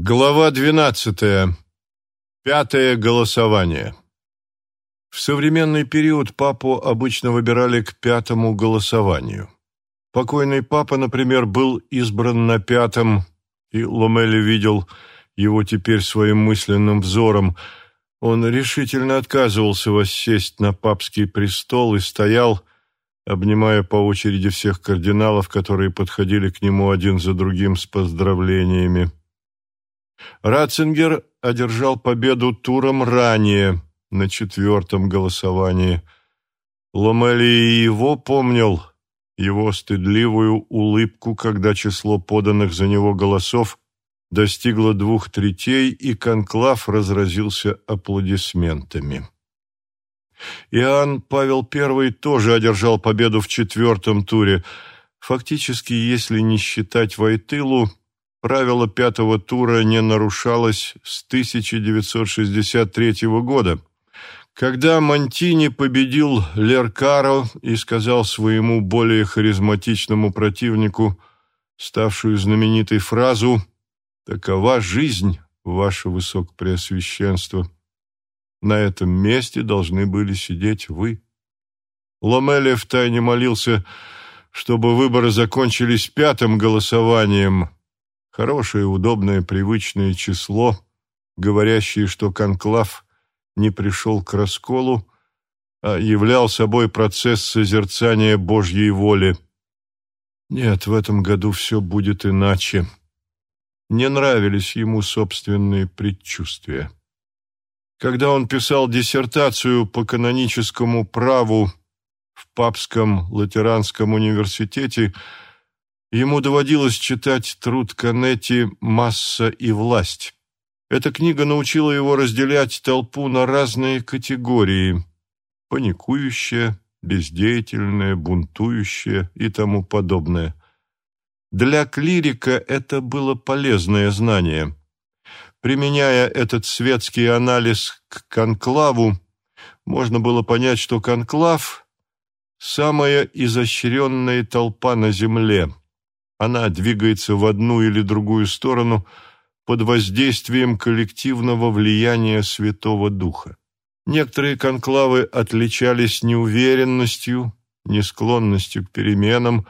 Глава двенадцатая. Пятое голосование. В современный период папу обычно выбирали к пятому голосованию. Покойный папа, например, был избран на пятом, и Ломели видел его теперь своим мысленным взором. Он решительно отказывался воссесть на папский престол и стоял, обнимая по очереди всех кардиналов, которые подходили к нему один за другим с поздравлениями. Ратцингер одержал победу туром ранее, на четвертом голосовании. Ломели его помнил, его стыдливую улыбку, когда число поданных за него голосов достигло двух третей, и конклав разразился аплодисментами. Иоанн Павел I тоже одержал победу в четвертом туре. Фактически, если не считать Войтылу, Правило пятого тура не нарушалось с 1963 года, когда Монтини победил Леркаро и сказал своему более харизматичному противнику, ставшую знаменитой фразу «Такова жизнь, ваше высокопреосвященство». На этом месте должны были сидеть вы. Ломеле втайне молился, чтобы выборы закончились пятым голосованием – Хорошее, удобное, привычное число, говорящее, что конклав не пришел к расколу, а являл собой процесс созерцания Божьей воли. Нет, в этом году все будет иначе. Не нравились ему собственные предчувствия. Когда он писал диссертацию по каноническому праву в Папском Латеранском университете, Ему доводилось читать труд Канетти «Масса и власть». Эта книга научила его разделять толпу на разные категории – паникующая, бездеятельная, бунтующая и тому подобное. Для клирика это было полезное знание. Применяя этот светский анализ к конклаву, можно было понять, что конклав – самая изощренная толпа на земле – она двигается в одну или другую сторону под воздействием коллективного влияния Святого Духа. Некоторые конклавы отличались неуверенностью, несклонностью к переменам,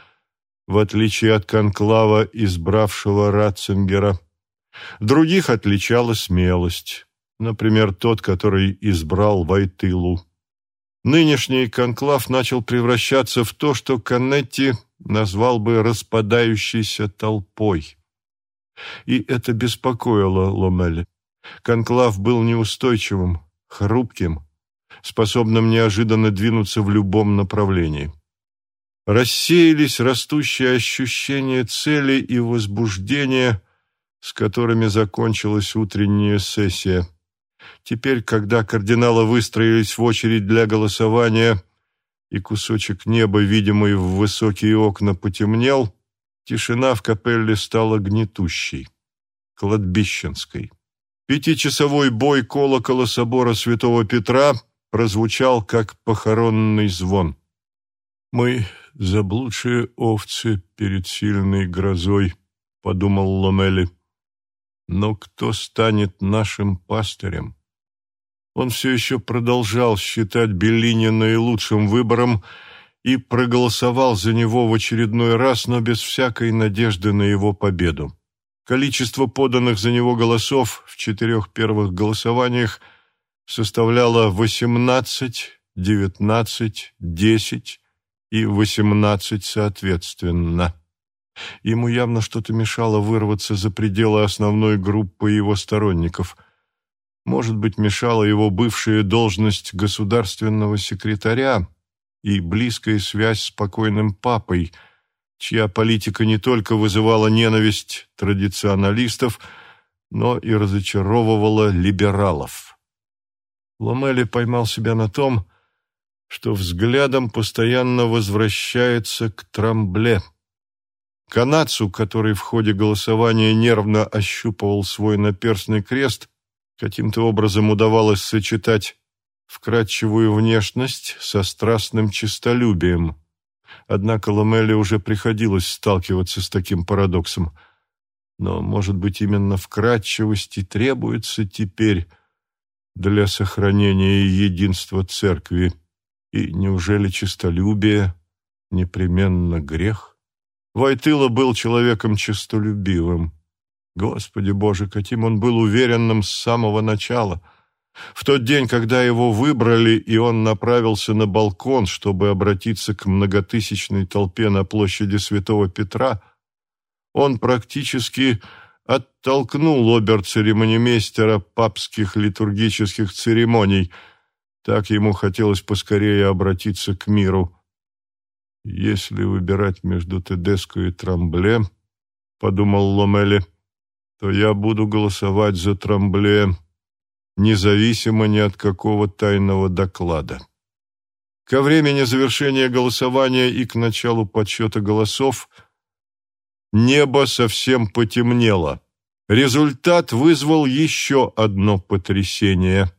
в отличие от конклава, избравшего Ратцингера. Других отличала смелость, например, тот, который избрал Вайтылу. Нынешний конклав начал превращаться в то, что Канетти назвал бы распадающейся толпой. И это беспокоило Ломеля. Конклав был неустойчивым, хрупким, способным неожиданно двинуться в любом направлении. Рассеялись растущие ощущения цели и возбуждения, с которыми закончилась утренняя сессия. Теперь, когда кардиналы выстроились в очередь для голосования, и кусочек неба, видимый в высокие окна, потемнел, тишина в капелле стала гнетущей, кладбищенской. Пятичасовой бой колокола собора святого Петра прозвучал, как похоронный звон. «Мы заблудшие овцы перед сильной грозой», — подумал Ломели. «Но кто станет нашим пастырем?» Он все еще продолжал считать Беллини наилучшим выбором и проголосовал за него в очередной раз, но без всякой надежды на его победу. Количество поданных за него голосов в четырех первых голосованиях составляло 18, 19, 10 и 18 соответственно. Ему явно что-то мешало вырваться за пределы основной группы его сторонников – может быть, мешала его бывшая должность государственного секретаря и близкая связь с покойным папой, чья политика не только вызывала ненависть традиционалистов, но и разочаровывала либералов. Ломели поймал себя на том, что взглядом постоянно возвращается к Трамбле. Канадцу, который в ходе голосования нервно ощупывал свой наперстный крест, Каким-то образом удавалось сочетать вкрадчивую внешность со страстным честолюбием. Однако Ламеле уже приходилось сталкиваться с таким парадоксом. Но, может быть, именно вкрадчивости требуется теперь для сохранения единства церкви. И неужели честолюбие непременно грех? Войтыла был человеком честолюбивым. Господи Боже, каким он был уверенным с самого начала. В тот день, когда его выбрали, и он направился на балкон, чтобы обратиться к многотысячной толпе на площади Святого Петра, он практически оттолкнул обер-церемонимейстера папских литургических церемоний. Так ему хотелось поскорее обратиться к миру. «Если выбирать между Тедеско и Трамбле, — подумал Ломели, — то я буду голосовать за Трамбле, независимо ни от какого тайного доклада». Ко времени завершения голосования и к началу подсчета голосов — Небо совсем потемнело. Результат вызвал еще одно потрясение.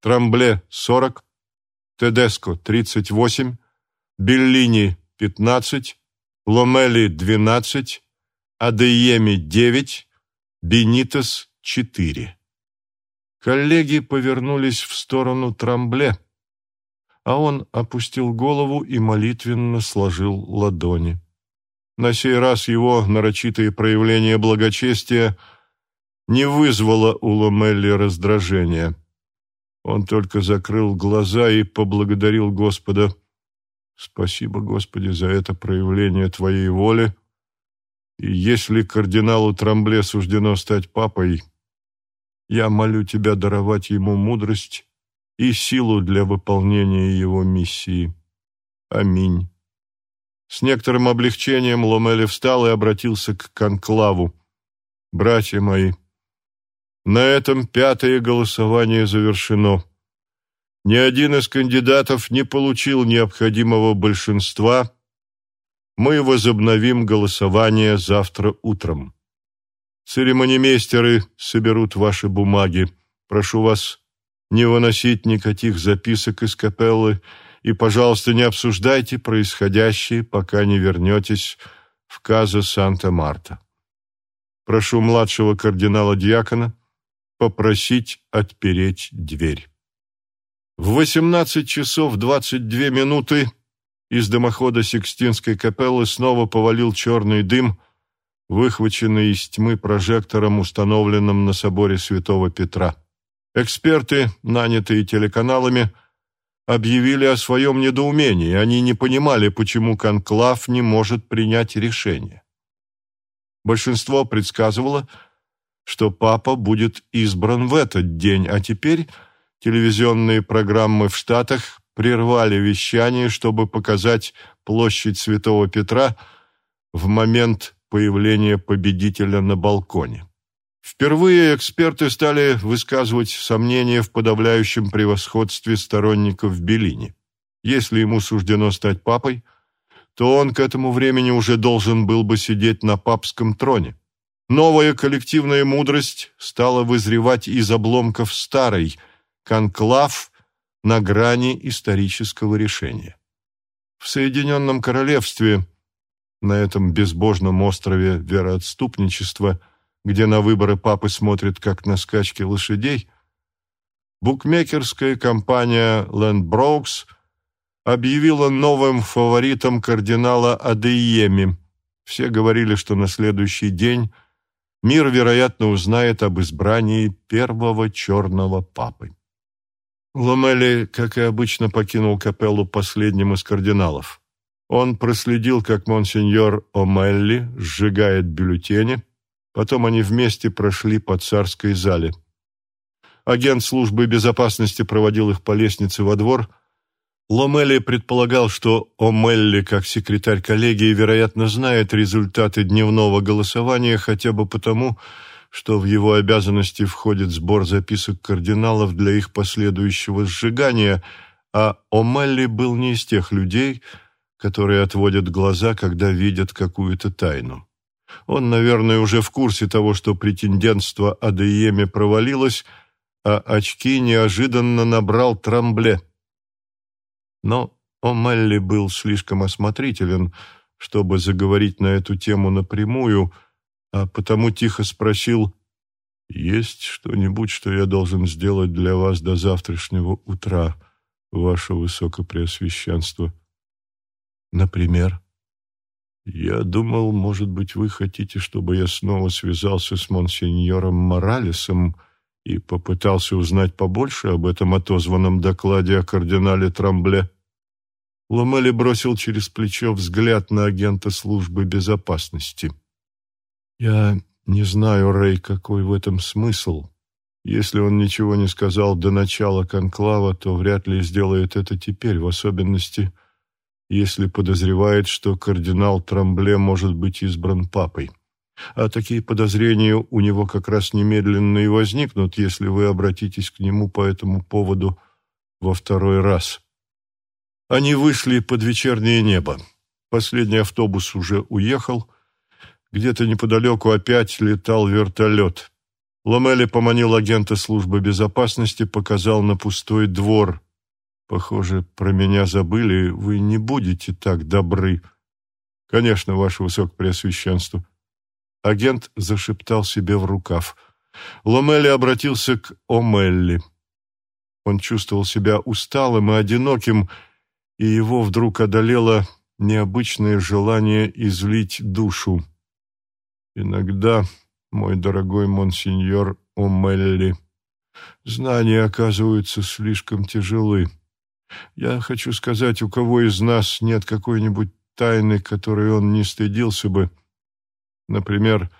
Трамбле – 40, Тедеско – 38, Беллини – 15, Ломели – 12, Адееми – 9, Бенитес – 4. Коллеги повернулись в сторону Трамбле, а он опустил голову и молитвенно сложил ладони. На сей раз его нарочитые проявления благочестия не вызвало у Ломелли раздражения. Он только закрыл глаза и поблагодарил Господа. «Спасибо, Господи, за это проявление Твоей воли. И если кардиналу Трамбле суждено стать папой, я молю Тебя даровать ему мудрость и силу для выполнения его миссии. Аминь». С некоторым облегчением Ломели встал и обратился к конклаву. «Братья мои, на этом пятое голосование завершено. Ни один из кандидатов не получил необходимого большинства. Мы возобновим голосование завтра утром. Церемонимейстеры соберут ваши бумаги. Прошу вас не выносить никаких записок из капеллы и, пожалуйста, не обсуждайте происходящее, пока не вернетесь в Каза Санта-Марта. Прошу младшего кардинала-диакона попросить отпереть дверь. В 18 часов 22 минуты из дымохода Сикстинской капеллы снова повалил черный дым, выхваченный из тьмы прожектором, установленным на соборе Святого Петра. Эксперты, нанятые телеканалами, объявили о своем недоумении. Они не понимали, почему конклав не может принять решение. Большинство предсказывало, что папа будет избран в этот день, а теперь телевизионные программы в Штатах прервали вещание, чтобы показать площадь Святого Петра в момент появления победителя на балконе. Впервые эксперты стали высказывать сомнения в подавляющем превосходстве сторонников Беллини. Если ему суждено стать папой, то он к этому времени уже должен был бы сидеть на папском троне. Новая коллективная мудрость стала вызревать из обломков старой, конклав на грани исторического решения. В Соединенном Королевстве, на этом безбожном острове вероотступничества, где на выборы папы смотрят как на скачки лошадей, букмекерская компания Landbrokes объявила новым фаворитом кардинала Адееми. Все говорили, что на следующий день мир, вероятно, узнает об избрании первого черного папы. Ломели, как и обычно, покинул капеллу последним из кардиналов. Он проследил, как монсеньор О'Мелли сжигает бюллетени, Потом они вместе прошли по царской зале. Агент службы безопасности проводил их по лестнице во двор. Ломелли предполагал, что О'Мелли, как секретарь коллегии, вероятно, знает результаты дневного голосования хотя бы потому, что в его обязанности входит сбор записок кардиналов для их последующего сжигания, а О'Мелли был не из тех людей, которые отводят глаза, когда видят какую-то тайну. Он, наверное, уже в курсе того, что претендентство Адееме провалилось, а очки неожиданно набрал Трамбле. Но О'Мелли был слишком осмотрителен, чтобы заговорить на эту тему напрямую, а потому тихо спросил, «Есть что-нибудь, что я должен сделать для вас до завтрашнего утра, ваше высокопреосвященство?» «Например?» «Я думал, может быть, вы хотите, чтобы я снова связался с монсеньором Моралесом и попытался узнать побольше об этом отозванном докладе о кардинале Трамбле?» Ломели бросил через плечо взгляд на агента службы безопасности. «Я не знаю, Рэй, какой в этом смысл. Если он ничего не сказал до начала конклава, то вряд ли сделает это теперь, в особенности, если подозревает, что кардинал Трамбле может быть избран папой. А такие подозрения у него как раз немедленно и возникнут, если вы обратитесь к нему по этому поводу во второй раз». Они вышли под вечернее небо. Последний автобус уже уехал. Где-то неподалеку опять летал вертолет. Ломели поманил агента службы безопасности, показал на пустой двор. «Похоже, про меня забыли. Вы не будете так добры». «Конечно, ваше высокопреосвященство». Агент зашептал себе в рукав. Ломели обратился к Омелли. Он чувствовал себя усталым и одиноким, и его вдруг одолело необычное желание излить душу. Иногда, мой дорогой монсеньор Омелли, знания оказываются слишком тяжелы. Я хочу сказать, у кого из нас нет какой-нибудь тайны, которой он не стыдился бы, например,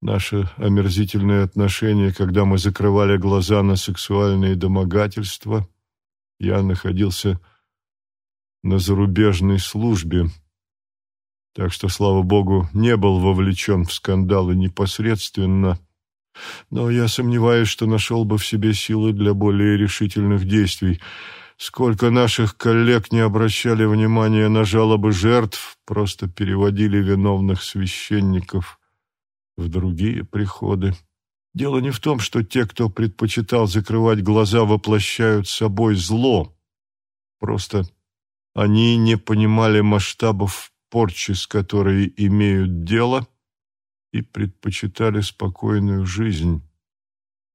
наше омерзительное отношение, когда мы закрывали глаза на сексуальные домогательства. Я находился на зарубежной службе, так что, слава богу, не был вовлечен в скандалы непосредственно, но я сомневаюсь, что нашел бы в себе силы для более решительных действий. Сколько наших коллег не обращали внимания на жалобы жертв, просто переводили виновных священников в другие приходы. Дело не в том, что те, кто предпочитал закрывать глаза, воплощают собой зло. Просто они не понимали масштабов порчи, с которой имеют дело, и предпочитали спокойную жизнь.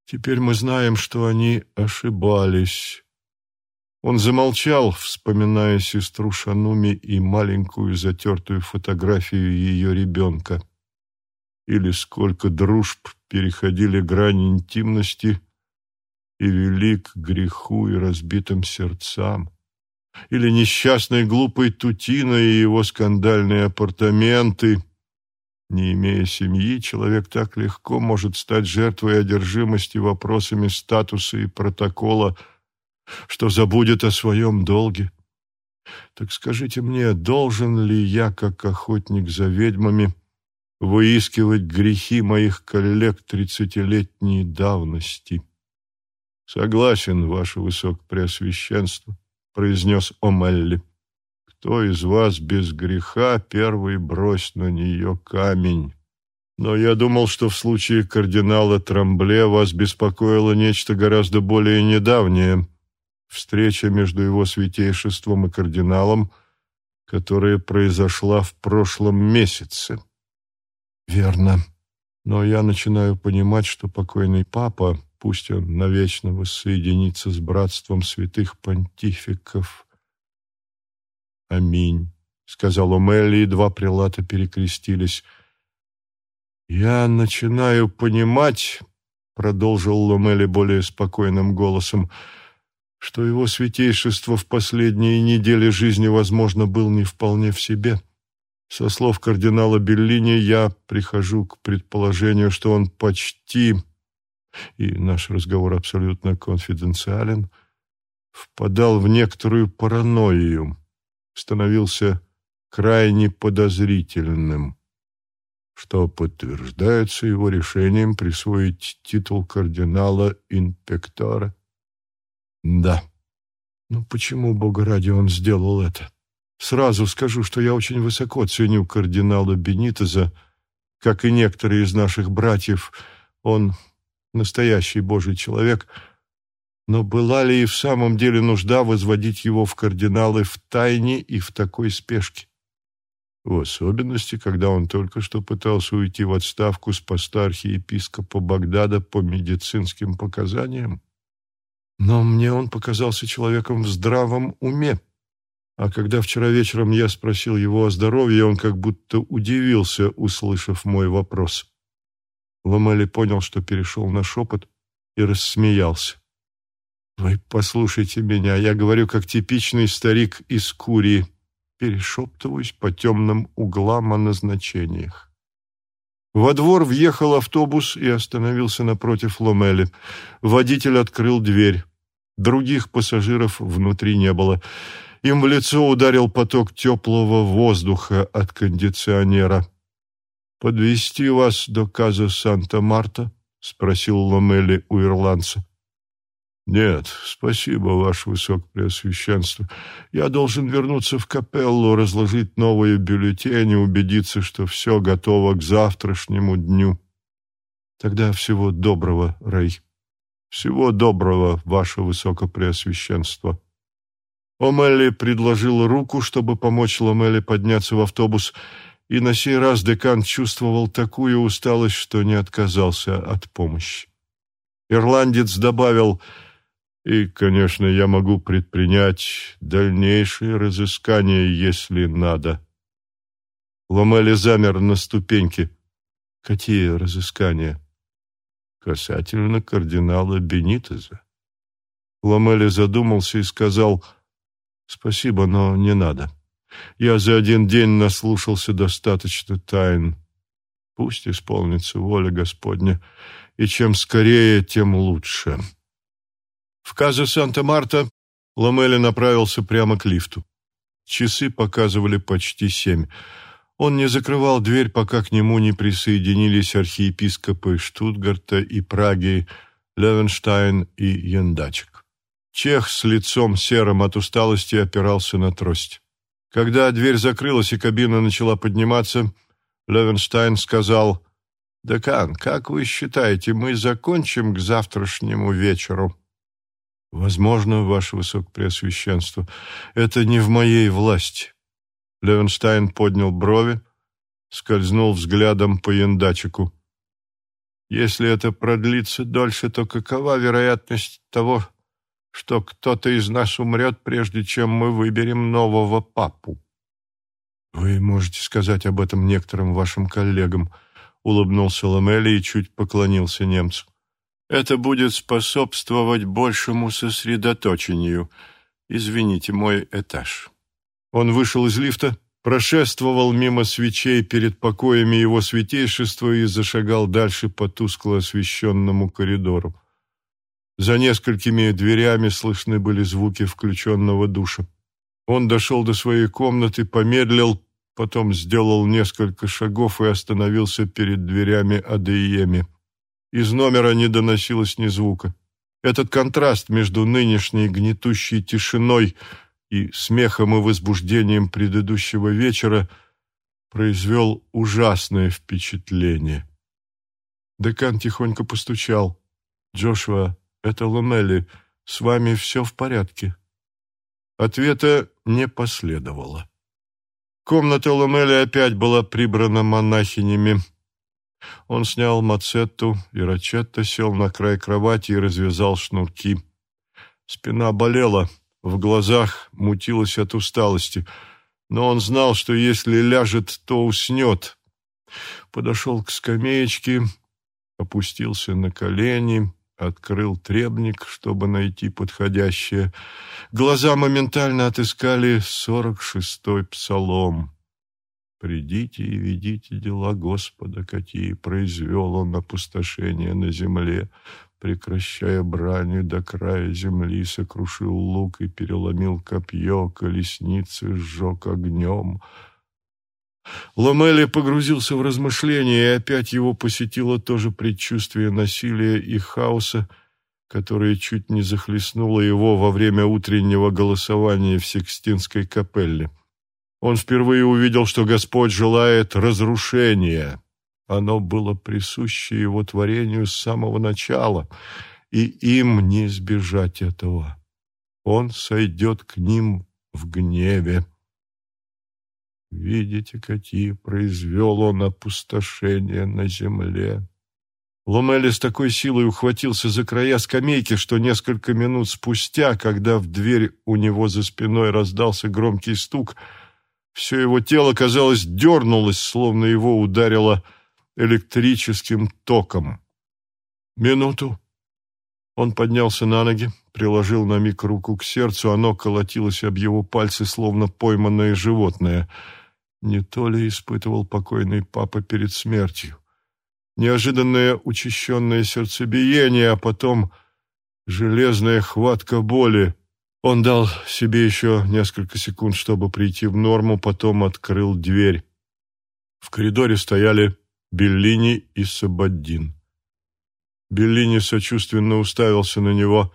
Теперь мы знаем, что они ошибались. Он замолчал, вспоминая сестру Шануми и маленькую затертую фотографию ее ребенка. Или сколько дружб переходили грани интимности и вели к греху и разбитым сердцам или несчастный глупый Тутина и его скандальные апартаменты. Не имея семьи, человек так легко может стать жертвой одержимости вопросами статуса и протокола, что забудет о своем долге. Так скажите мне, должен ли я, как охотник за ведьмами, выискивать грехи моих коллег тридцатилетней давности? Согласен, ваше высокопреосвященство произнес Омелли. «Кто из вас без греха, первый брось на нее камень?» Но я думал, что в случае кардинала Трамбле вас беспокоило нечто гораздо более недавнее. Встреча между его святейшеством и кардиналом, которая произошла в прошлом месяце. Верно. Но я начинаю понимать, что покойный папа Пусть он навечно воссоединится с братством святых понтификов. Аминь, — сказал Омелли, и два прилата перекрестились. Я начинаю понимать, — продолжил Ломели более спокойным голосом, — что его святейшество в последние недели жизни, возможно, был не вполне в себе. Со слов кардинала Беллини я прихожу к предположению, что он почти и наш разговор абсолютно конфиденциален, впадал в некоторую паранойю, становился крайне подозрительным, что подтверждается его решением присвоить титул кардинала инпектора. Да. Ну почему, Бога ради, он сделал это? Сразу скажу, что я очень высоко ценю кардинала Бенитеза, как и некоторые из наших братьев. Он настоящий Божий человек, но была ли и в самом деле нужда возводить его в кардиналы в тайне и в такой спешке? в особенности, когда он только что пытался уйти в отставку с поста архиепископа Багдада по медицинским показаниям. Но мне он показался человеком в здравом уме. А когда вчера вечером я спросил его о здоровье, он как будто удивился, услышав мой вопрос. Ламели понял, что перешел на шепот и рассмеялся. «Вы послушайте меня, я говорю, как типичный старик из Курии, перешептываюсь по темным углам о назначениях». Во двор въехал автобус и остановился напротив Ломели. Водитель открыл дверь. Других пассажиров внутри не было. Им в лицо ударил поток теплого воздуха от кондиционера. «Подвести вас до Каза Санта-Марта?» — спросил Ломели у ирландца. «Нет, спасибо, ваше высокопреосвященство. Я должен вернуться в капеллу, разложить новые бюллетени, убедиться, что все готово к завтрашнему дню. Тогда всего доброго, Рэй. Всего доброго, ваше высокопреосвященство». Омелли предложил руку, чтобы помочь Ломеле подняться в автобус, и на сей раз декан чувствовал такую усталость, что не отказался от помощи. Ирландец добавил – и, конечно, я могу предпринять дальнейшие разыскания, если надо. Ломели замер на ступеньке. Какие разыскания? Касательно кардинала Бенитеза. Ламели задумался и сказал, «Спасибо, но не надо. Я за один день наслушался достаточно тайн. Пусть исполнится воля Господня, и чем скорее, тем лучше». В Казе Санта-Марта Ламели направился прямо к лифту. Часы показывали почти семь. Он не закрывал дверь, пока к нему не присоединились архиепископы Штутгарта и Праги, Левенштайн и Яндачек. Чех с лицом серым от усталости опирался на трость. Когда дверь закрылась и кабина начала подниматься, Левенштайн сказал, «Декан, как вы считаете, мы закончим к завтрашнему вечеру?» Возможно, ваше высокопреосвященство, это не в моей власти. Левенштайн поднял брови, скользнул взглядом по яндачику. Если это продлится дольше, то какова вероятность того, что кто-то из нас умрет, прежде чем мы выберем нового папу? Вы можете сказать об этом некоторым вашим коллегам, улыбнулся Ламели и чуть поклонился немцу. Это будет способствовать большему сосредоточению. Извините, мой этаж. Он вышел из лифта, прошествовал мимо свечей перед покоями его святейшества и зашагал дальше по тускло освещенному коридору. За несколькими дверями слышны были звуки включенного душа. Он дошел до своей комнаты, помедлил, потом сделал несколько шагов и остановился перед дверями Адееми. Из номера не доносилось ни звука. Этот контраст между нынешней гнетущей тишиной и смехом и возбуждением предыдущего вечера произвел ужасное впечатление. Декан тихонько постучал. «Джошуа, это Ломелли. С вами все в порядке?» Ответа не последовало. Комната Ломели опять была прибрана монахинями. Он снял мацетту, и Рачетта сел на край кровати и развязал шнурки. Спина болела, в глазах мутилась от усталости, но он знал, что если ляжет, то уснет. Подошел к скамеечке, опустился на колени, открыл требник, чтобы найти подходящее. Глаза моментально отыскали сорок шестой псалом. Придите и видите дела Господа, какие произвел Он опустошение на земле, прекращая бранью до края земли, сокрушил лук и переломил копье, колесницы сжег огнем. Ломели погрузился в размышления, и опять его посетило то же предчувствие насилия и хаоса, которое чуть не захлестнуло его во время утреннего голосования в Сикстинской капелле. Он впервые увидел, что Господь желает разрушения. Оно было присуще его творению с самого начала, и им не избежать этого. Он сойдет к ним в гневе. Видите, какие произвел он опустошения на земле. Ломели с такой силой ухватился за края скамейки, что несколько минут спустя, когда в дверь у него за спиной раздался громкий стук, все его тело, казалось, дернулось, словно его ударило электрическим током. «Минуту!» Он поднялся на ноги, приложил на миг руку к сердцу, оно колотилось об его пальцы, словно пойманное животное. Не то ли испытывал покойный папа перед смертью? неожиданное учащенное сердцебиение, а потом железная хватка боли. Он дал себе еще несколько секунд, чтобы прийти в норму, потом открыл дверь. В коридоре стояли Беллини и Сабаддин. Беллини сочувственно уставился на него.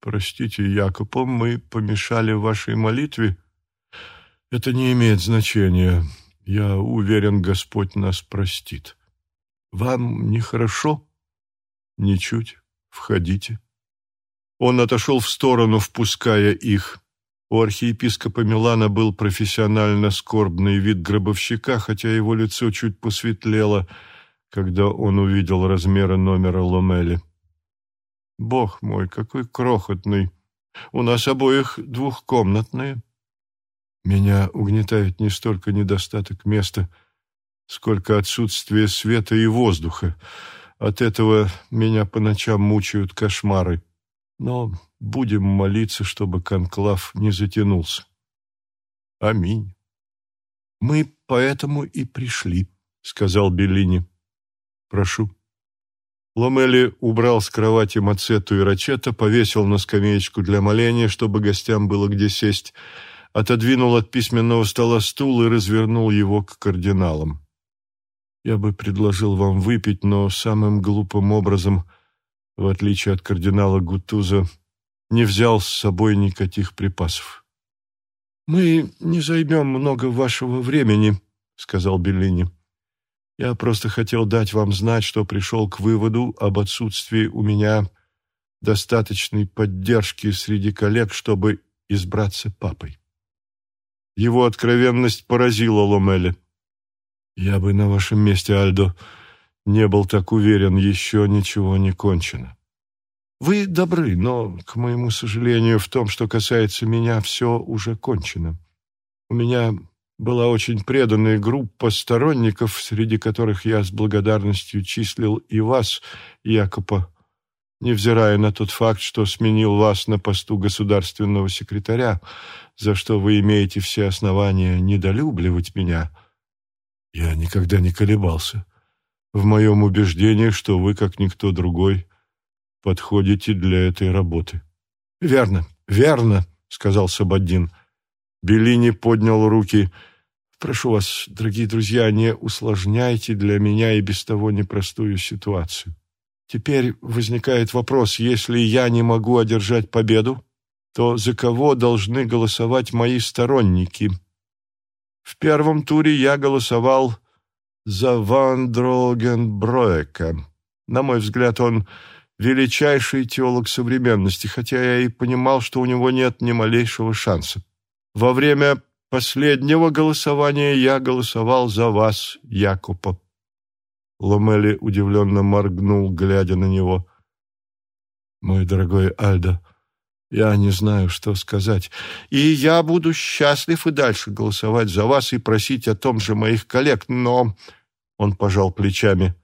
«Простите, Якопо, мы помешали вашей молитве?» «Это не имеет значения. Я уверен, Господь нас простит». «Вам нехорошо?» «Ничуть. Входите». Он отошел в сторону, впуская их. У архиепископа Милана был профессионально скорбный вид гробовщика, хотя его лицо чуть посветлело, когда он увидел размеры номера Ломели. «Бог мой, какой крохотный! У нас обоих двухкомнатные». Меня угнетает не столько недостаток места, — сколько отсутствие света и воздуха. От этого меня по ночам мучают кошмары. Но будем молиться, чтобы конклав не затянулся. Аминь. Мы поэтому и пришли, сказал Беллини. Прошу. Ломели убрал с кровати мацету и рачета, повесил на скамеечку для моления, чтобы гостям было где сесть, отодвинул от письменного стола стул и развернул его к кардиналам. Я бы предложил вам выпить, но самым глупым образом, в отличие от кардинала Гутуза, не взял с собой никаких припасов. «Мы не займем много вашего времени», — сказал Беллини. «Я просто хотел дать вам знать, что пришел к выводу об отсутствии у меня достаточной поддержки среди коллег, чтобы избраться папой». Его откровенность поразила Ломеля. Я бы на вашем месте, Альдо, не был так уверен, еще ничего не кончено. Вы добры, но, к моему сожалению, в том, что касается меня, все уже кончено. У меня была очень преданная группа сторонников, среди которых я с благодарностью числил и вас, Якопа, невзирая на тот факт, что сменил вас на посту государственного секретаря, за что вы имеете все основания недолюбливать меня — я никогда не колебался в моем убеждении, что вы, как никто другой, подходите для этой работы. «Верно, верно», — сказал Сабаддин. Беллини поднял руки. «Прошу вас, дорогие друзья, не усложняйте для меня и без того непростую ситуацию. Теперь возникает вопрос, если я не могу одержать победу, то за кого должны голосовать мои сторонники?» В первом туре я голосовал за Ван Дрогенброека. На мой взгляд, он величайший теолог современности, хотя я и понимал, что у него нет ни малейшего шанса. Во время последнего голосования я голосовал за вас, Якупа. Ломели удивленно моргнул, глядя на него. «Мой дорогой Альдо, я не знаю, что сказать. И я буду счастлив и дальше голосовать за вас и просить о том же моих коллег, но...» Он пожал плечами.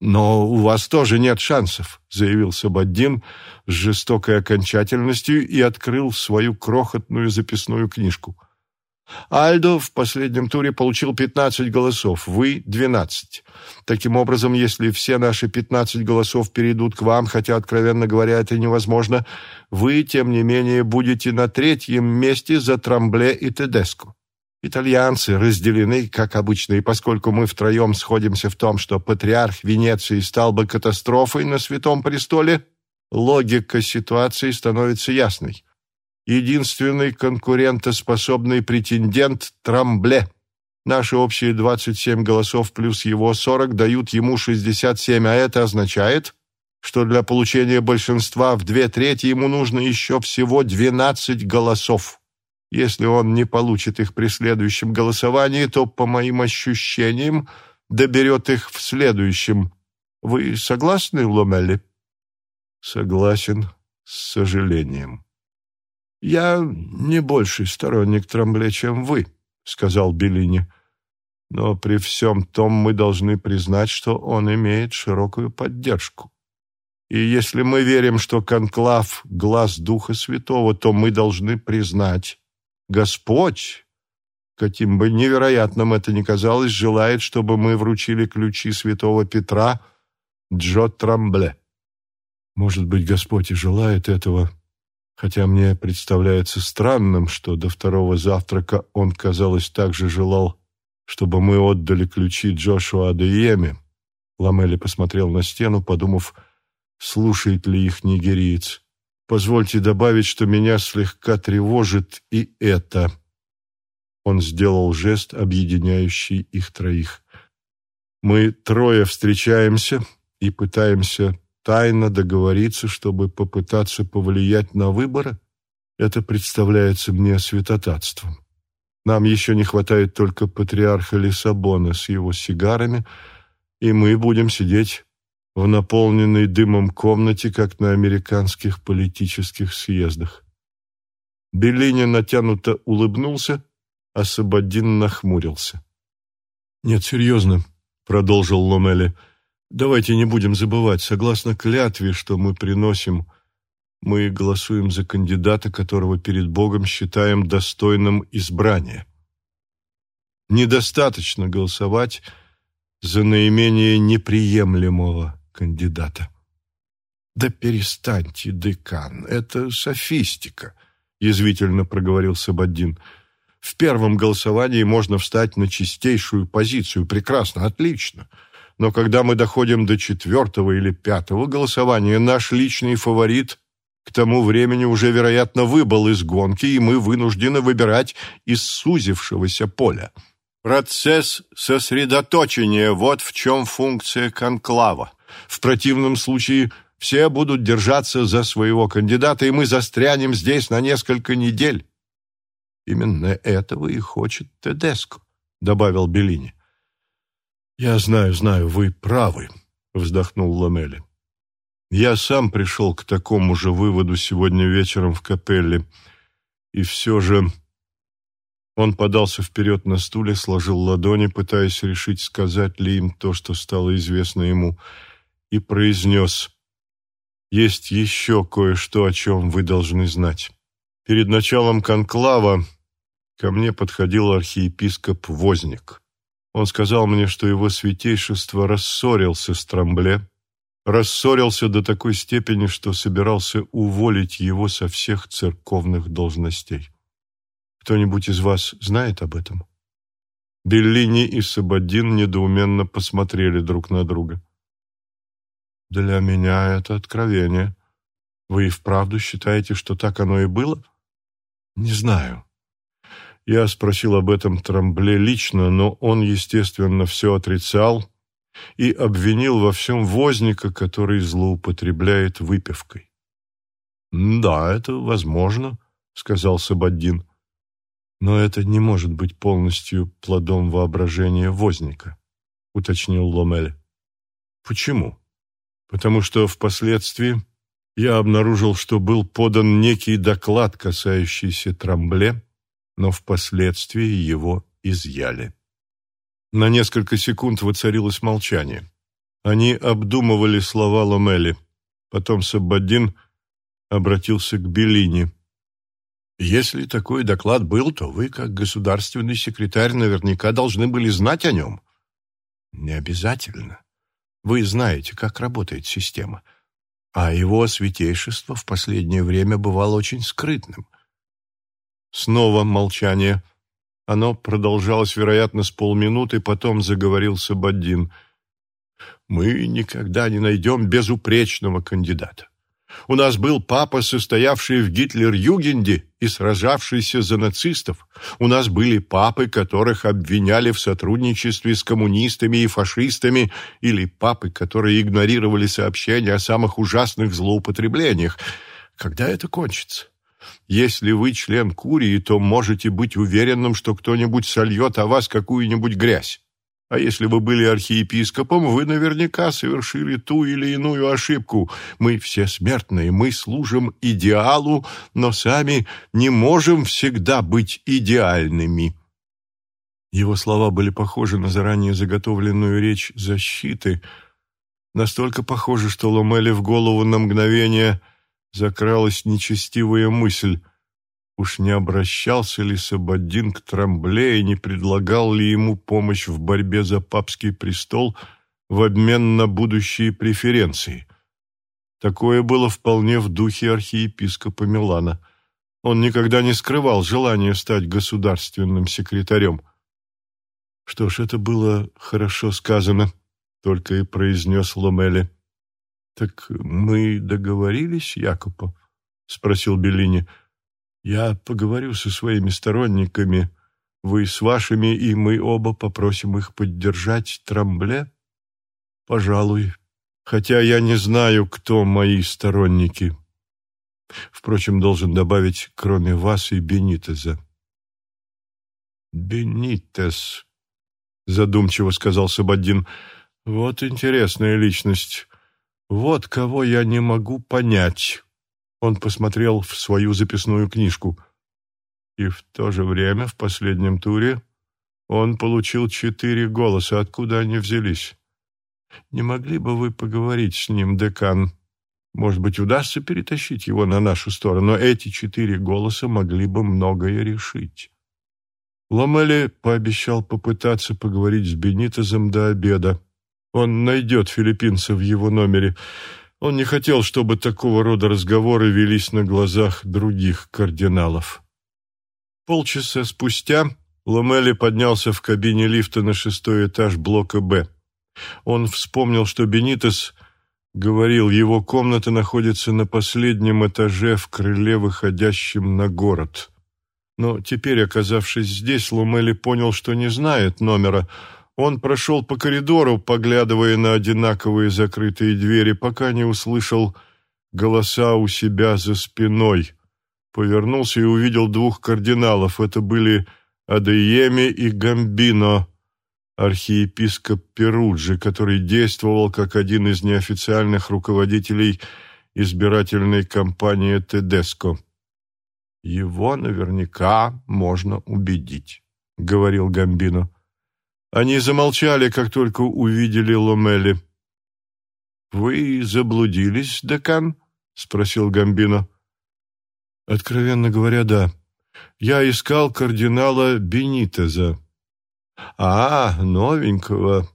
«Но у вас тоже нет шансов», — заявил Сабаддин с жестокой окончательностью и открыл свою крохотную записную книжку. Альдо в последнем туре получил 15 голосов, вы — 12. Таким образом, если все наши 15 голосов перейдут к вам, хотя, откровенно говоря, это невозможно, вы, тем не менее, будете на третьем месте за Трамбле и Тедеско. Итальянцы разделены, как обычно, и поскольку мы втроем сходимся в том, что патриарх Венеции стал бы катастрофой на Святом Престоле, логика ситуации становится ясной. Единственный конкурентоспособный претендент – Трамбле. Наши общие 27 голосов плюс его 40 дают ему 67, а это означает, что для получения большинства в две трети ему нужно еще всего 12 голосов. Если он не получит их при следующем голосовании, то, по моим ощущениям, доберет их в следующем. Вы согласны, Ломели? Согласен, с сожалением. Я не больший сторонник Трамбле, чем вы, сказал Беллини. Но при всем том мы должны признать, что он имеет широкую поддержку. И если мы верим, что конклав — глаз Духа Святого, то мы должны признать, Господь, каким бы невероятным это ни казалось, желает, чтобы мы вручили ключи святого Петра Джо Трамбле. Может быть, Господь и желает этого, хотя мне представляется странным, что до второго завтрака он, казалось, также желал, чтобы мы отдали ключи Джошуа Адееме. Ламели посмотрел на стену, подумав, слушает ли их нигериец. Позвольте добавить, что меня слегка тревожит и это. Он сделал жест, объединяющий их троих. Мы трое встречаемся и пытаемся тайно договориться, чтобы попытаться повлиять на выборы. Это представляется мне святотатством. Нам еще не хватает только патриарха Лиссабона с его сигарами, и мы будем сидеть в наполненной дымом комнате, как на американских политических съездах. Беллини натянуто улыбнулся, а Сабадин нахмурился. «Нет, серьезно», — продолжил Ломели, — «давайте не будем забывать, согласно клятве, что мы приносим, мы голосуем за кандидата, которого перед Богом считаем достойным избрания. Недостаточно голосовать за наименее неприемлемого кандидата. «Да перестаньте, декан, это софистика», — язвительно проговорил Сабаддин. «В первом голосовании можно встать на чистейшую позицию. Прекрасно, отлично. Но когда мы доходим до четвертого или пятого голосования, наш личный фаворит к тому времени уже, вероятно, выбыл из гонки, и мы вынуждены выбирать из сузившегося поля». Процесс сосредоточения – вот в чем функция конклава. В противном случае все будут держаться за своего кандидата, и мы застрянем здесь на несколько недель. Именно этого и хочет Тедеско, добавил Беллини. Я знаю, знаю, вы правы, вздохнул Ламели. Я сам пришел к такому же выводу сегодня вечером в капелле, и все же... Он подался вперед на стуле, сложил ладони, пытаясь решить, сказать ли им то, что стало известно ему — и произнес «Есть еще кое-что, о чем вы должны знать. Перед началом конклава ко мне подходил архиепископ Возник. Он сказал мне, что его святейшество рассорился с Трамбле, рассорился до такой степени, что собирался уволить его со всех церковных должностей. Кто-нибудь из вас знает об этом?» Беллини и Сабадин недоуменно посмотрели друг на друга. Для меня это откровение. Вы и вправду считаете, что так оно и было? Не знаю. Я спросил об этом Трамбле лично, но он, естественно, все отрицал и обвинил во всем возника, который злоупотребляет выпивкой. «Да, это возможно», — сказал Сабаддин. «Но это не может быть полностью плодом воображения возника», — уточнил Ломель. «Почему?» потому что впоследствии я обнаружил, что был подан некий доклад, касающийся Трамбле, но впоследствии его изъяли. На несколько секунд воцарилось молчание. Они обдумывали слова Ломели. Потом Саббадин обратился к Беллини. «Если такой доклад был, то вы, как государственный секретарь, наверняка должны были знать о нем». «Не обязательно. Вы знаете, как работает система. А его святейшество в последнее время бывало очень скрытным. Снова молчание. Оно продолжалось, вероятно, с полминуты, потом заговорил Сабаддин. «Мы никогда не найдем безупречного кандидата. У нас был папа, состоявший в Гитлер-Югенде и сражавшийся за нацистов. У нас были папы, которых обвиняли в сотрудничестве с коммунистами и фашистами, или папы, которые игнорировали сообщения о самых ужасных злоупотреблениях. Когда это кончится? Если вы член Курии, то можете быть уверенным, что кто-нибудь сольет о вас какую-нибудь грязь. А если вы были архиепископом, вы наверняка совершили ту или иную ошибку. Мы все смертные, мы служим идеалу, но сами не можем всегда быть идеальными». Его слова были похожи на заранее заготовленную речь защиты, настолько похожи, что ломали в голову на мгновение закралась нечестивая мысль — Уж не обращался ли Сабаддин к Трамбле и не предлагал ли ему помощь в борьбе за папский престол в обмен на будущие преференции? Такое было вполне в духе архиепископа Милана. Он никогда не скрывал желания стать государственным секретарем. Что ж, это было хорошо сказано, только и произнес Ломели. «Так мы договорились, Якупо?» — спросил Беллини. — я поговорю со своими сторонниками. Вы с вашими, и мы оба попросим их поддержать Трамбле? Пожалуй. Хотя я не знаю, кто мои сторонники. Впрочем, должен добавить, кроме вас и Бенитеза. Бенитес, задумчиво сказал Сабаддин. Вот интересная личность. Вот кого я не могу понять. Он посмотрел в свою записную книжку. И в то же время, в последнем туре, он получил четыре голоса. Откуда они взялись? Не могли бы вы поговорить с ним, декан? Может быть, удастся перетащить его на нашу сторону, эти четыре голоса могли бы многое решить. Ломели пообещал попытаться поговорить с Бенитозом до обеда. Он найдет филиппинца в его номере. Он не хотел, чтобы такого рода разговоры велись на глазах других кардиналов. Полчаса спустя Ломели поднялся в кабине лифта на шестой этаж блока «Б». Он вспомнил, что Бенитес говорил, его комната находится на последнем этаже в крыле, выходящем на город. Но теперь, оказавшись здесь, Ломели понял, что не знает номера, он прошел по коридору, поглядывая на одинаковые закрытые двери, пока не услышал голоса у себя за спиной. Повернулся и увидел двух кардиналов. Это были Адееми и Гамбино, архиепископ Перуджи, который действовал как один из неофициальных руководителей избирательной кампании Тедеско. «Его наверняка можно убедить», — говорил Гамбино. Они замолчали, как только увидели Ломели. «Вы заблудились, декан?» — спросил Гамбино. «Откровенно говоря, да. Я искал кардинала Бенитеза». «А, новенького.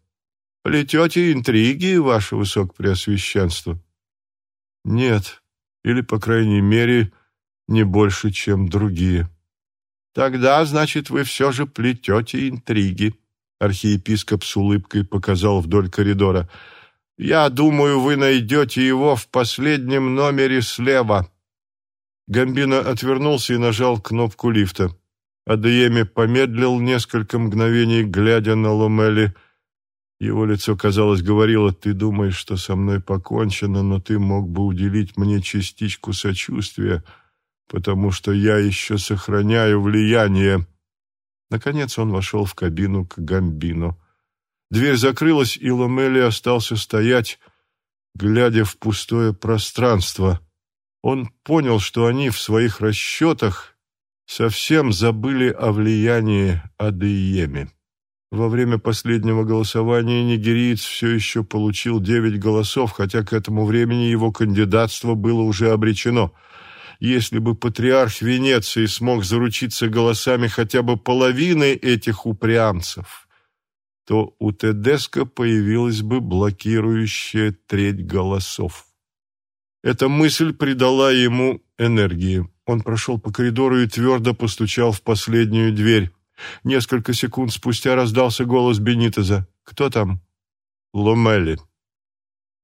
Плетете интриги, ваше высокопреосвященство?» «Нет, или, по крайней мере, не больше, чем другие». «Тогда, значит, вы все же плетете интриги», Архиепископ с улыбкой показал вдоль коридора. «Я думаю, вы найдете его в последнем номере слева». Гамбино отвернулся и нажал кнопку лифта. Адееми помедлил несколько мгновений, глядя на Ломели. Его лицо, казалось, говорило, «Ты думаешь, что со мной покончено, но ты мог бы уделить мне частичку сочувствия, потому что я еще сохраняю влияние». Наконец он вошел в кабину к Гамбино. Дверь закрылась, и Ломели остался стоять, глядя в пустое пространство. Он понял, что они в своих расчетах совсем забыли о влиянии Адееми. Во время последнего голосования нигериец все еще получил девять голосов, хотя к этому времени его кандидатство было уже обречено – если бы патриарх Венеции смог заручиться голосами хотя бы половины этих упрямцев, то у Тедеско появилась бы блокирующая треть голосов. Эта мысль придала ему энергии. Он прошел по коридору и твердо постучал в последнюю дверь. Несколько секунд спустя раздался голос Бенитеза. «Кто там?» «Ломели».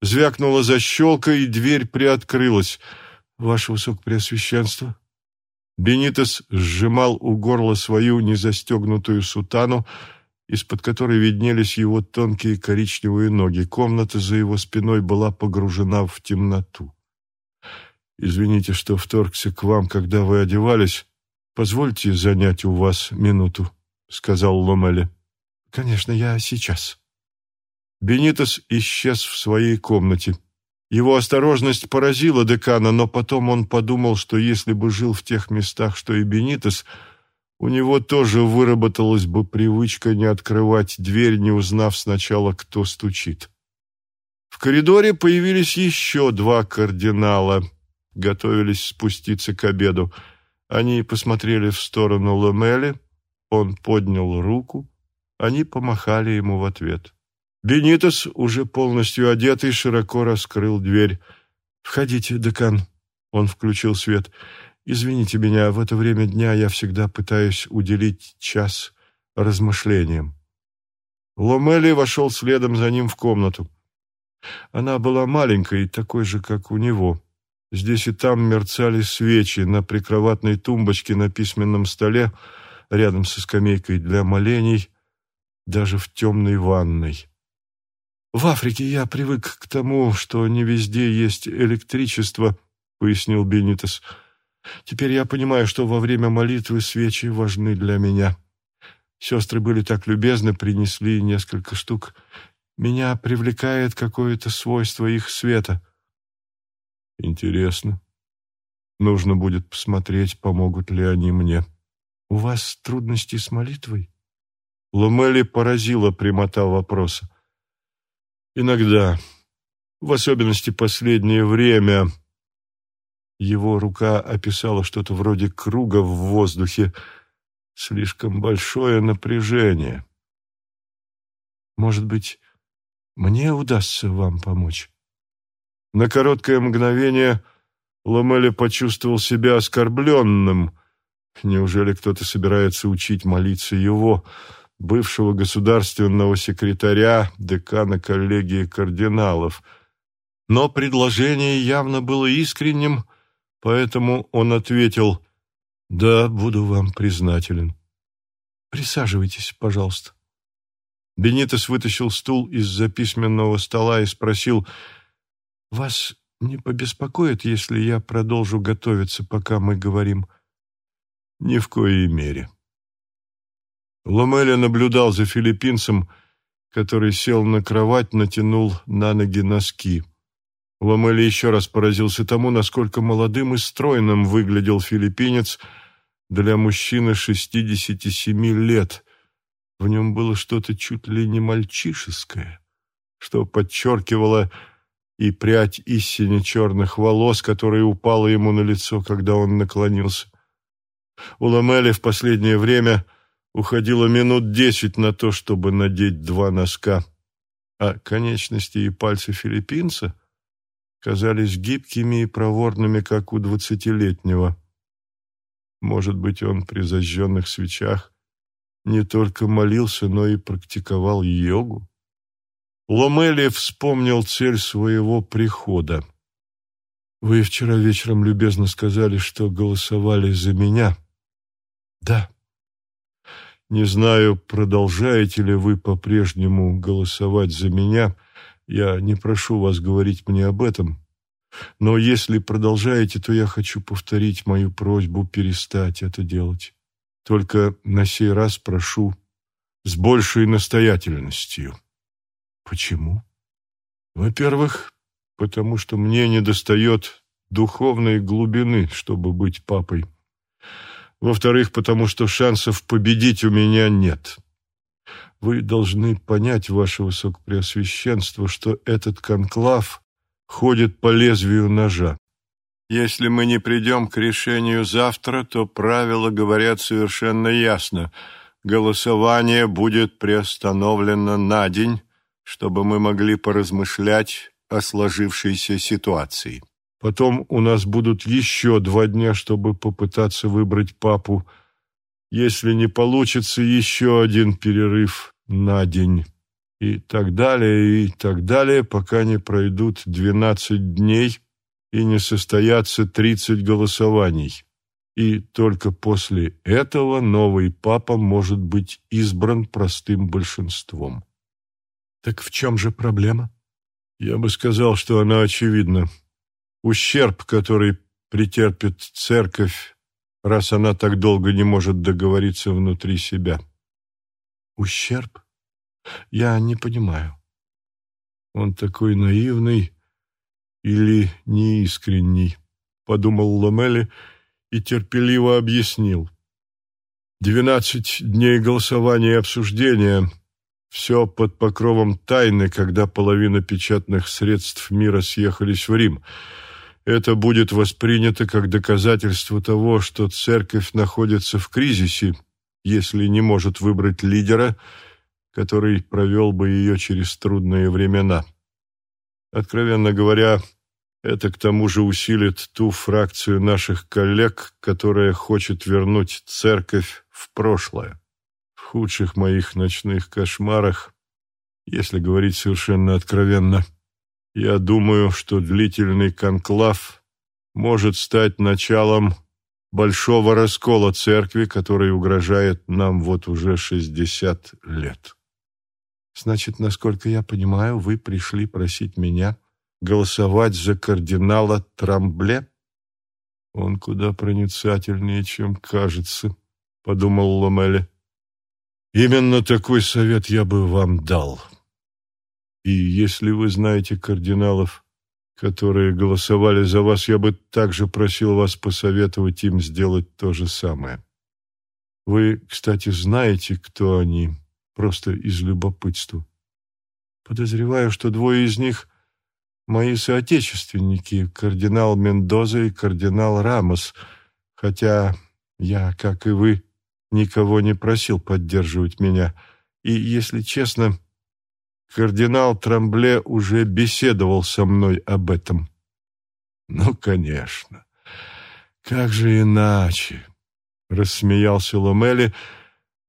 Звякнула защелка, и дверь приоткрылась – ваше высокопреосвященство». Бенитес сжимал у горла свою незастегнутую сутану, из-под которой виднелись его тонкие коричневые ноги. Комната за его спиной была погружена в темноту. Извините, что вторгся к вам, когда вы одевались. Позвольте занять у вас минуту, сказал Ломели. Конечно, я сейчас. Бенитос исчез в своей комнате. Его осторожность поразила декана, но потом он подумал, что если бы жил в тех местах, что и Бенитос, у него тоже выработалась бы привычка не открывать дверь, не узнав сначала, кто стучит. В коридоре появились еще два кардинала, готовились спуститься к обеду. Они посмотрели в сторону Ломели, он поднял руку, они помахали ему в ответ. Бенитос, уже полностью одетый, широко раскрыл дверь. «Входите, декан». Он включил свет. «Извините меня, в это время дня я всегда пытаюсь уделить час размышлениям». Ломели вошел следом за ним в комнату. Она была маленькой, такой же, как у него. Здесь и там мерцали свечи на прикроватной тумбочке на письменном столе, рядом со скамейкой для молений, даже в темной ванной. «В Африке я привык к тому, что не везде есть электричество», — пояснил Бенитес. «Теперь я понимаю, что во время молитвы свечи важны для меня. Сестры были так любезны, принесли несколько штук. Меня привлекает какое-то свойство их света». «Интересно. Нужно будет посмотреть, помогут ли они мне». «У вас трудности с молитвой?» Ломели поразила прямота вопроса. Иногда, в особенности последнее время, его рука описала что-то вроде круга в воздухе, слишком большое напряжение. Может быть, мне удастся вам помочь? На короткое мгновение Ломели почувствовал себя оскорбленным. Неужели кто-то собирается учить молиться его? Бывшего государственного секретаря, декана коллегии кардиналов. Но предложение явно было искренним, поэтому он ответил «Да, буду вам признателен». «Присаживайтесь, пожалуйста». Бенитос вытащил стул из-за письменного стола и спросил «Вас не побеспокоит, если я продолжу готовиться, пока мы говорим?» «Ни в коей мере». Ломеля наблюдал за филиппинцем, который сел на кровать, натянул на ноги носки. Ломеля еще раз поразился тому, насколько молодым и стройным выглядел филиппинец для мужчины 67 лет. В нем было что-то чуть ли не мальчишеское, что подчеркивало и прядь истине черных волос, которая упала ему на лицо, когда он наклонился. У Ламели в последнее время уходило минут десять на то, чтобы надеть два носка, а конечности и пальцы филиппинца казались гибкими и проворными, как у двадцатилетнего. Может быть, он при зажженных свечах не только молился, но и практиковал йогу? Ломели вспомнил цель своего прихода. «Вы вчера вечером любезно сказали, что голосовали за меня». «Да», не знаю, продолжаете ли вы по-прежнему голосовать за меня. Я не прошу вас говорить мне об этом. Но если продолжаете, то я хочу повторить мою просьбу перестать это делать. Только на сей раз прошу с большей настоятельностью. Почему? Во-первых, потому что мне недостает духовной глубины, чтобы быть папой. Во-вторых, потому что шансов победить у меня нет. Вы должны понять, ваше высокопреосвященство, что этот конклав ходит по лезвию ножа. Если мы не придем к решению завтра, то правила говорят совершенно ясно. Голосование будет приостановлено на день, чтобы мы могли поразмышлять о сложившейся ситуации. Потом у нас будут еще два дня, чтобы попытаться выбрать папу. Если не получится, еще один перерыв на день. И так далее, и так далее, пока не пройдут двенадцать дней и не состоятся тридцать голосований. И только после этого новый папа может быть избран простым большинством. Так в чем же проблема? Я бы сказал, что она очевидна ущерб, который претерпит церковь, раз она так долго не может договориться внутри себя? Ущерб? Я не понимаю. Он такой наивный или неискренний, подумал Ломели и терпеливо объяснил. Двенадцать дней голосования и обсуждения — все под покровом тайны, когда половина печатных средств мира съехались в Рим. Это будет воспринято как доказательство того, что церковь находится в кризисе, если не может выбрать лидера, который провел бы ее через трудные времена. Откровенно говоря, это к тому же усилит ту фракцию наших коллег, которая хочет вернуть церковь в прошлое худших моих ночных кошмарах, если говорить совершенно откровенно, я думаю, что длительный конклав может стать началом большого раскола церкви, который угрожает нам вот уже шестьдесят лет. Значит, насколько я понимаю, вы пришли просить меня голосовать за кардинала Трамбле? Он куда проницательнее, чем кажется, подумал Ломеле. Именно такой совет я бы вам дал. И если вы знаете кардиналов, которые голосовали за вас, я бы также просил вас посоветовать им сделать то же самое. Вы, кстати, знаете, кто они, просто из любопытства. Подозреваю, что двое из них — мои соотечественники, кардинал Мендоза и кардинал Рамос, хотя я, как и вы, никого не просил поддерживать меня. И, если честно, кардинал Трамбле уже беседовал со мной об этом. Ну, конечно. Как же иначе? Рассмеялся Ломели,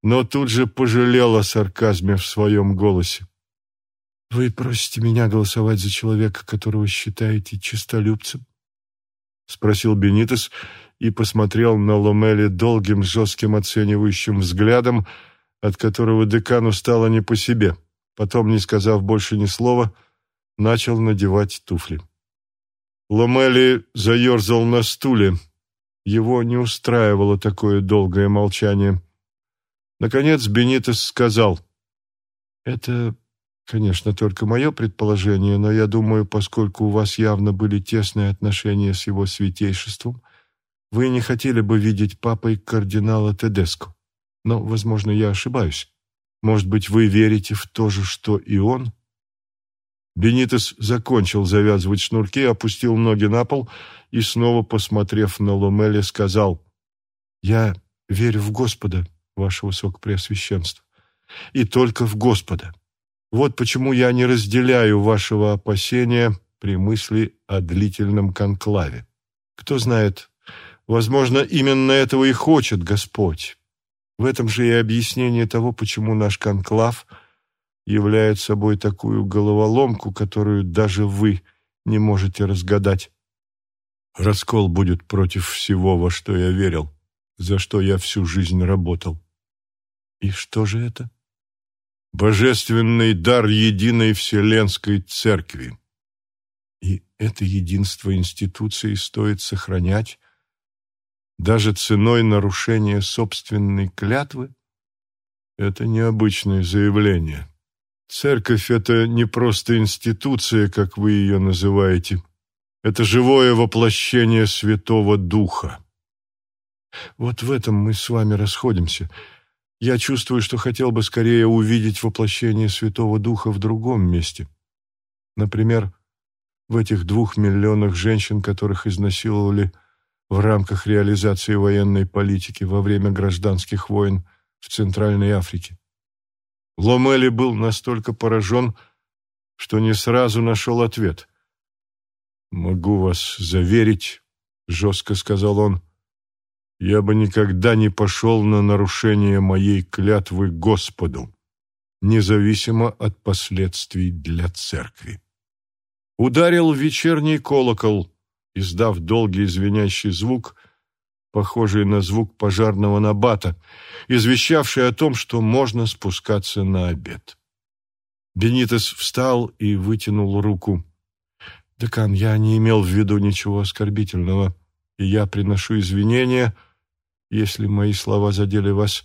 но тут же пожалел о сарказме в своем голосе. Вы просите меня голосовать за человека, которого считаете честолюбцем? Спросил Бенитес, — и посмотрел на Ломели долгим, жестким оценивающим взглядом, от которого декану стало не по себе. Потом, не сказав больше ни слова, начал надевать туфли. Ломели заерзал на стуле. Его не устраивало такое долгое молчание. Наконец Бенитес сказал, «Это, конечно, только мое предположение, но я думаю, поскольку у вас явно были тесные отношения с его святейшеством, вы не хотели бы видеть папой кардинала Тедеско. Но, возможно, я ошибаюсь. Может быть, вы верите в то же, что и он?» Бенитес закончил завязывать шнурки, опустил ноги на пол и, снова посмотрев на Ломеле, сказал, «Я верю в Господа, ваше высокопреосвященство, и только в Господа. Вот почему я не разделяю вашего опасения при мысли о длительном конклаве. Кто знает, Возможно, именно этого и хочет Господь. В этом же и объяснение того, почему наш конклав являет собой такую головоломку, которую даже вы не можете разгадать. Раскол будет против всего, во что я верил, за что я всю жизнь работал. И что же это? Божественный дар единой Вселенской Церкви. И это единство институции стоит сохранять, даже ценой нарушения собственной клятвы? Это необычное заявление. Церковь — это не просто институция, как вы ее называете. Это живое воплощение Святого Духа. Вот в этом мы с вами расходимся. Я чувствую, что хотел бы скорее увидеть воплощение Святого Духа в другом месте. Например, в этих двух миллионах женщин, которых изнасиловали в рамках реализации военной политики во время гражданских войн в Центральной Африке. Ломели был настолько поражен, что не сразу нашел ответ. «Могу вас заверить», — жестко сказал он, — «я бы никогда не пошел на нарушение моей клятвы Господу, независимо от последствий для церкви». Ударил вечерний колокол — издав долгий звенящий звук, похожий на звук пожарного набата, извещавший о том, что можно спускаться на обед. Бенитес встал и вытянул руку. «Декан, я не имел в виду ничего оскорбительного. и я приношу извинения, если мои слова задели вас,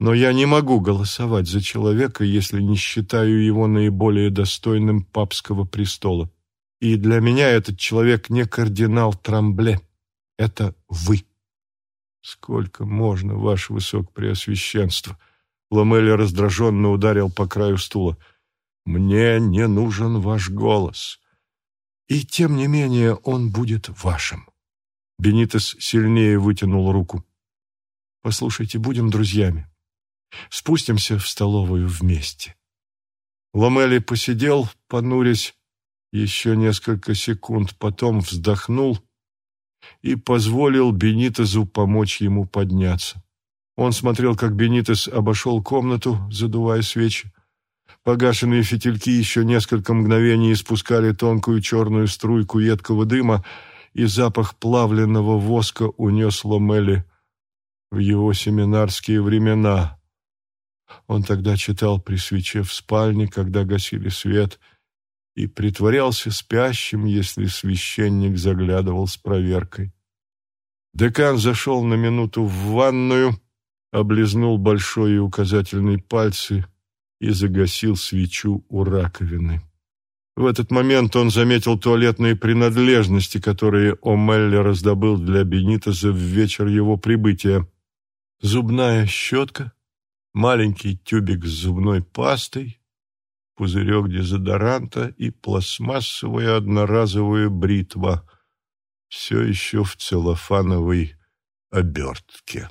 но я не могу голосовать за человека, если не считаю его наиболее достойным папского престола. И для меня этот человек не кардинал Трамбле. Это вы. Сколько можно, ваше высокопреосвященство? Ламелли раздраженно ударил по краю стула. Мне не нужен ваш голос. И тем не менее он будет вашим. Бенитес сильнее вытянул руку. Послушайте, будем друзьями. Спустимся в столовую вместе. Ламели посидел, понурясь, еще несколько секунд, потом вздохнул и позволил Бенитезу помочь ему подняться. Он смотрел, как Бенитес обошел комнату, задувая свечи. Погашенные фитильки еще несколько мгновений испускали тонкую черную струйку едкого дыма, и запах плавленного воска унес Ломели в его семинарские времена. Он тогда читал при свече в спальне, когда гасили свет, и притворялся спящим, если священник заглядывал с проверкой. Декан зашел на минуту в ванную, облизнул большой и указательный пальцы и загасил свечу у раковины. В этот момент он заметил туалетные принадлежности, которые О'Мелли раздобыл для Бенитоза в вечер его прибытия. Зубная щетка, маленький тюбик с зубной пастой, пузырек дезодоранта и пластмассовая одноразовая бритва, все еще в целлофановой обертке.